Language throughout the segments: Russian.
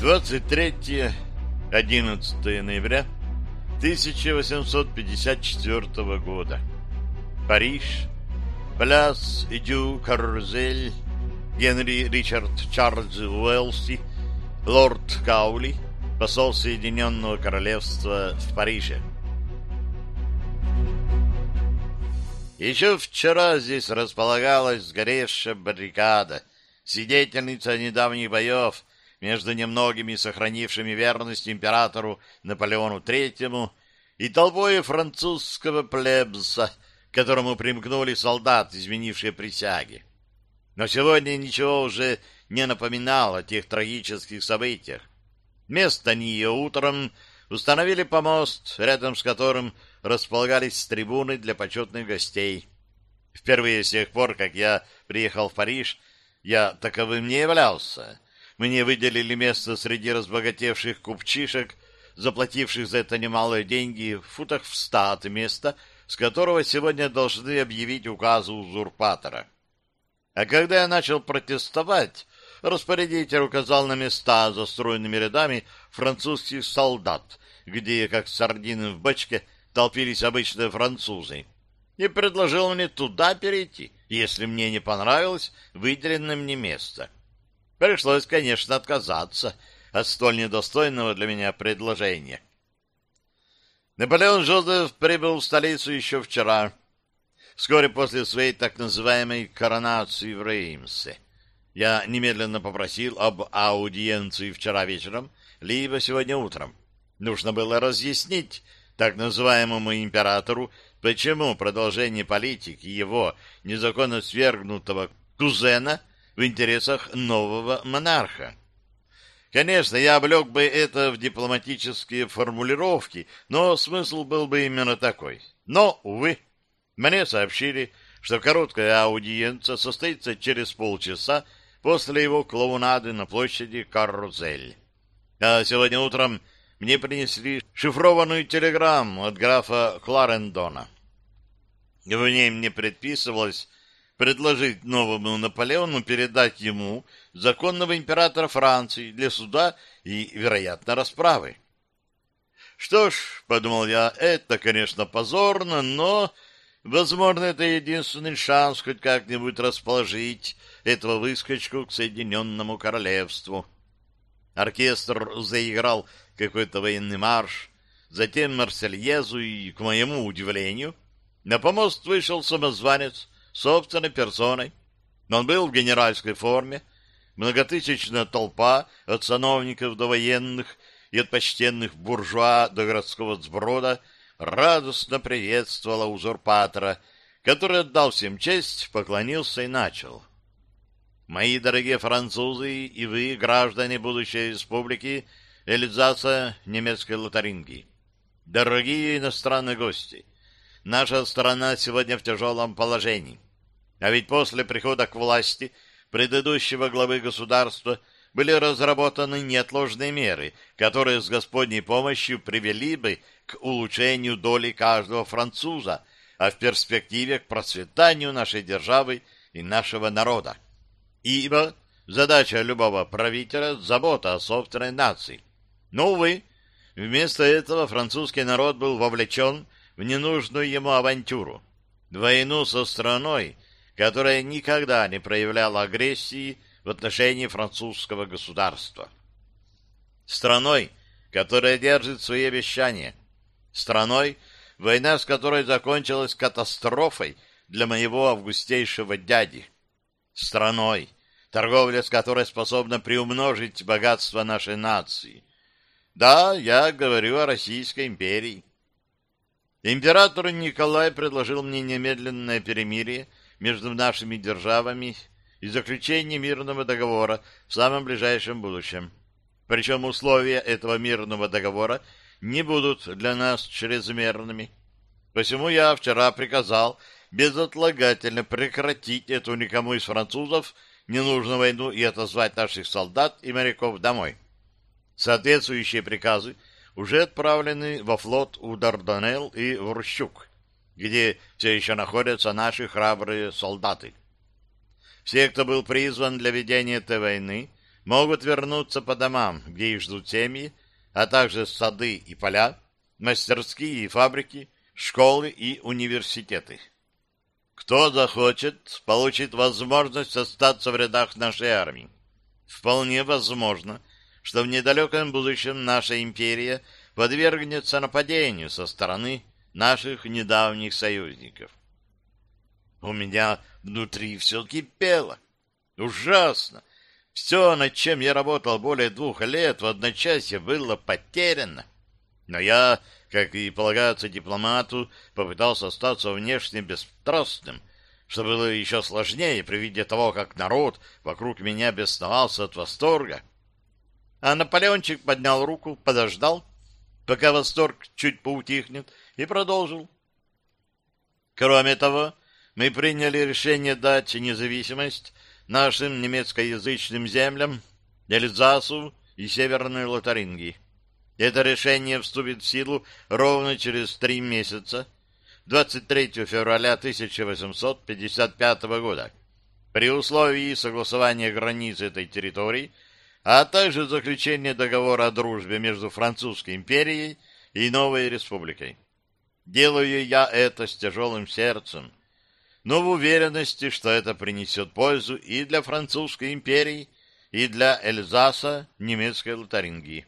23-11 ноября 1854 года. Париж. Пляс Дю Карзель. Генри Ричард Чарльз Уэлси. Лорд Каули. Посол Соединенного Королевства в Париже. Еще вчера здесь располагалась сгоревшая баррикада, свидетельница недавних боев, между немногими сохранившими верность императору Наполеону Третьему и толпой французского плебса, к которому примкнули солдаты, изменившие присяги. Но сегодня ничего уже не напоминало о тех трагических событиях. Вместо нее утром установили помост, рядом с которым располагались трибуны для почетных гостей. Впервые с тех пор, как я приехал в Париж, я таковым не являлся — мне выделили место среди разбогатевших купчишек, заплативших за это немалые деньги, в футах в ста от места, с которого сегодня должны объявить указы узурпатора. А когда я начал протестовать, распорядитель указал на места, застроенными рядами французских солдат, где, как сардины в бочке, толпились обычные французы, и предложил мне туда перейти, если мне не понравилось выделенное мне место. Пришлось, конечно, отказаться от столь недостойного для меня предложения. Наполеон Жозеф прибыл в столицу еще вчера, вскоре после своей так называемой коронации в Реймсе. Я немедленно попросил об аудиенции вчера вечером, либо сегодня утром. Нужно было разъяснить так называемому императору, почему продолжение политики его незаконно свергнутого кузена в интересах нового монарха. Конечно, я облег бы это в дипломатические формулировки, но смысл был бы именно такой. Но, увы, мне сообщили, что короткая аудиенция состоится через полчаса после его клоунады на площади Каррузель. А сегодня утром мне принесли шифрованную телеграмму от графа Кларендона. В ней мне предписывалось предложить новому Наполеону передать ему законного императора Франции для суда и, вероятно, расправы. Что ж, подумал я, это, конечно, позорно, но, возможно, это единственный шанс хоть как-нибудь расположить этого выскочку к Соединенному Королевству. Оркестр заиграл какой-то военный марш, затем Марсельезу, и, к моему удивлению, на помост вышел самозванец собственной персоной. Он был в генеральской форме, многотысячная толпа от сановников до военных и от почтенных буржуа до городского сброда радостно приветствовала узурпатора, который отдал всем честь, поклонился и начал. «Мои дорогие французы и вы, граждане будущей республики Эльзаса немецкой Лотарингии, дорогие иностранные гости, наша страна сегодня в тяжелом положении. А ведь после прихода к власти предыдущего главы государства были разработаны неотложные меры, которые с Господней помощью привели бы к улучшению доли каждого француза, а в перспективе к процветанию нашей державы и нашего народа. Ибо задача любого правителя — забота о собственной нации. Но, увы, вместо этого французский народ был вовлечен в ненужную ему авантюру. Войну со страной, которая никогда не проявляла агрессии в отношении французского государства. Страной, которая держит свои обещания. Страной, война с которой закончилась катастрофой для моего августейшего дяди. Страной, торговля с которой способна приумножить богатство нашей нации. Да, я говорю о Российской империи. Император Николай предложил мне немедленное перемирие между нашими державами и заключение мирного договора в самом ближайшем будущем. Причем условия этого мирного договора не будут для нас чрезмерными. Посему я вчера приказал безотлагательно прекратить эту никому из французов ненужную войну и отозвать наших солдат и моряков домой. Соответствующие приказы уже отправлены во флот у Дарданелл и в Рущук, где все еще находятся наши храбрые солдаты. Все, кто был призван для ведения этой войны, могут вернуться по домам, где их ждут семьи, а также сады и поля, мастерские и фабрики, школы и университеты. Кто захочет, получит возможность остаться в рядах нашей армии. Вполне возможно, что в недалеком будущем наша империя подвергнется нападению со стороны наших недавних союзников. У меня внутри все кипело. Ужасно. Все, над чем я работал более двух лет, в одночасье было потеряно. Но я как и полагается дипломату, попытался остаться внешне бесстрастным, что было еще сложнее при виде того, как народ вокруг меня бесновался от восторга. А Наполеончик поднял руку, подождал, пока восторг чуть поутихнет, и продолжил. Кроме того, мы приняли решение дать независимость нашим немецкоязычным землям, Эльзасу и Северной Лотарингии. Это решение вступит в силу ровно через три месяца, 23 февраля 1855 года, при условии согласования границ этой территории, а также заключения договора о дружбе между Французской империей и Новой Республикой. Делаю я это с тяжелым сердцем, но в уверенности, что это принесет пользу и для Французской империи, и для Эльзаса, немецкой Лотарингии.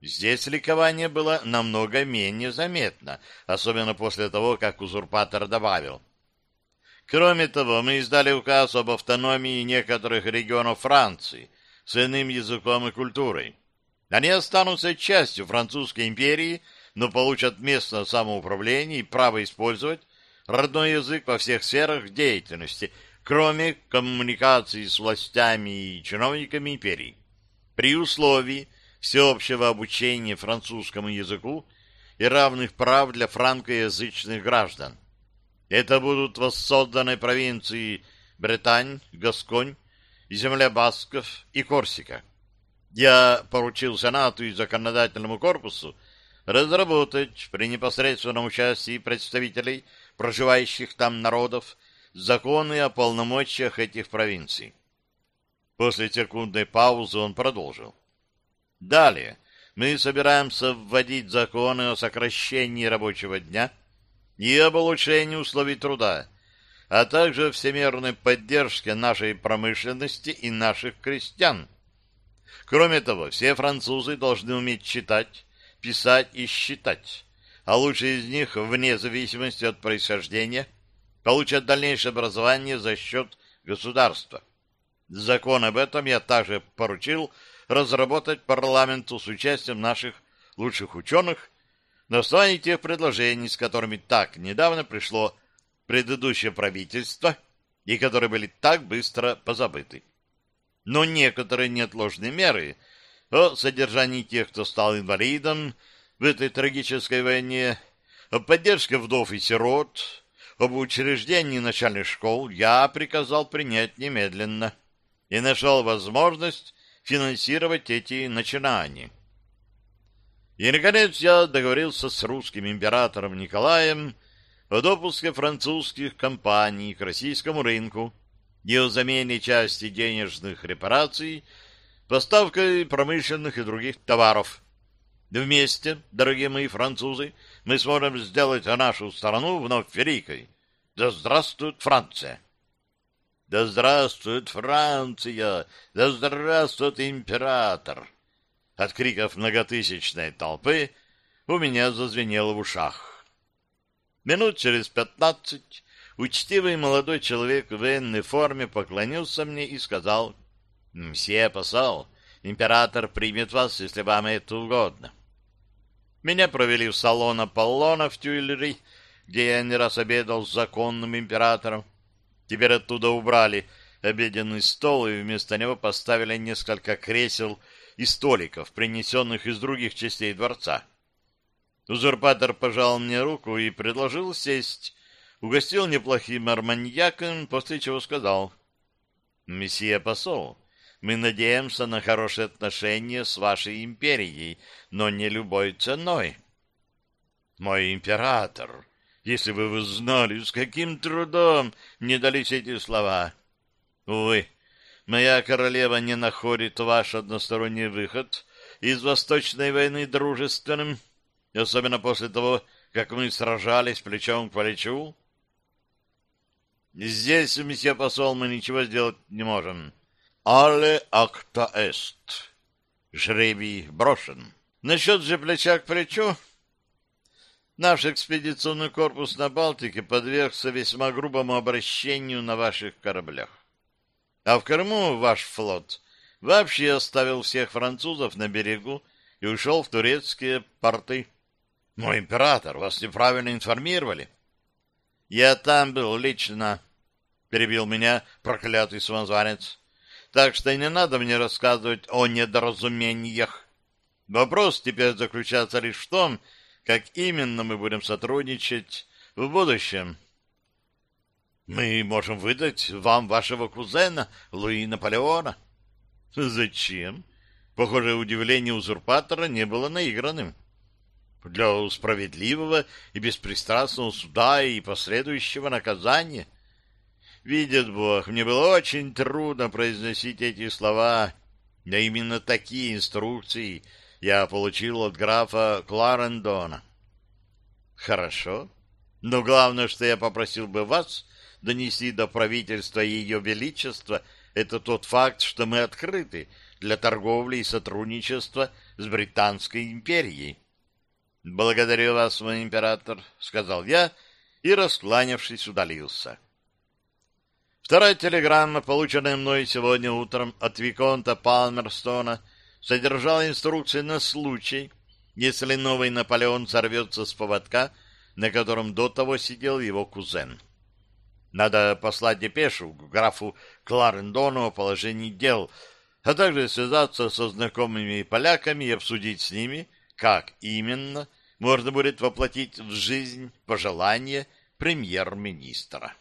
Здесь ликование было намного менее заметно, особенно после того, как узурпатор добавил. Кроме того, мы издали указ об автономии некоторых регионов Франции с иным языком и культурой. Они останутся частью Французской империи, но получат местное самоуправление и право использовать родной язык во всех сферах деятельности, кроме коммуникации с властями и чиновниками империи. При условии, всеобщего обучения французскому языку и равных прав для франкоязычных граждан. Это будут воссозданные провинции Британь, Гасконь, земля Басков и Корсика. Я поручил Сенату и законодательному корпусу разработать при непосредственном участии представителей проживающих там народов законы о полномочиях этих провинций. После секундной паузы он продолжил. Далее мы собираемся вводить законы о сокращении рабочего дня и об улучшении условий труда, а также всемирной поддержке нашей промышленности и наших крестьян. Кроме того, все французы должны уметь читать, писать и считать, а лучшие из них, вне зависимости от происхождения, получат дальнейшее образование за счет государства. Закон об этом я также поручил разработать парламенту с участием наших лучших ученых на основании тех предложений, с которыми так недавно пришло предыдущее правительство и которые были так быстро позабыты. Но некоторые неотложные меры о содержании тех, кто стал инвалидом в этой трагической войне, о поддержке вдов и сирот, об учреждении начальных школ я приказал принять немедленно и нашел возможность финансировать эти начинания. И, наконец, я договорился с русским императором Николаем о допуске французских компаний к российскому рынку и о замене части денежных репараций поставкой промышленных и других товаров. Вместе, дорогие мои французы, мы сможем сделать нашу страну вновь великой. Да здравствует Франция! Да здравствует Франция! Да здравствует император! От криков многотысячной толпы у меня зазвенело в ушах. Минут через пятнадцать учтивый молодой человек в военной форме поклонился мне и сказал, «Мсье посол, император примет вас, если вам это угодно». Меня провели в салон Аполлона в Тюильри, где я не раз обедал с законным императором. Теперь оттуда убрали обеденный стол и вместо него поставили несколько кресел и столиков, принесенных из других частей дворца. Узурпатор пожал мне руку и предложил сесть, угостил неплохим арманьяком, после чего сказал, «Месье посол, мы надеемся на хорошие отношения с вашей империей, но не любой ценой». «Мой император», если бы вы знали, с каким трудом мне дались эти слова. Увы, моя королева не находит ваш односторонний выход из Восточной войны дружественным, особенно после того, как мы сражались плечом к плечу? Здесь, месье посол, мы ничего сделать не можем. Але акта эст. Жребий брошен. Насчет же плеча к плечу... Наш экспедиционный корпус на Балтике подвергся весьма грубому обращению на ваших кораблях. А в Крыму ваш флот вообще оставил всех французов на берегу и ушел в турецкие порты. Мой император, вас неправильно информировали. Я там был лично, перебил меня проклятый самозванец. Так что не надо мне рассказывать о недоразумениях. Вопрос теперь заключается лишь в том, как именно мы будем сотрудничать в будущем. Мы можем выдать вам вашего кузена Луи Наполеона. Зачем? Похоже, удивление узурпатора не было наигранным. Для справедливого и беспристрастного суда и последующего наказания — Видит Бог, мне было очень трудно произносить эти слова, но именно такие инструкции я получил от графа Кларендона. Хорошо, но главное, что я попросил бы вас донести до правительства Ее Величества, это тот факт, что мы открыты для торговли и сотрудничества с Британской империей. «Благодарю вас, мой император», — сказал я и, раскланявшись, удалился. Вторая телеграмма, полученная мной сегодня утром от Виконта Палмерстона, содержала инструкции на случай, если новый Наполеон сорвется с поводка, на котором до того сидел его кузен. Надо послать депешу к графу Кларендону о положении дел, а также связаться со знакомыми поляками и обсудить с ними, как именно можно будет воплотить в жизнь пожелание премьер-министра.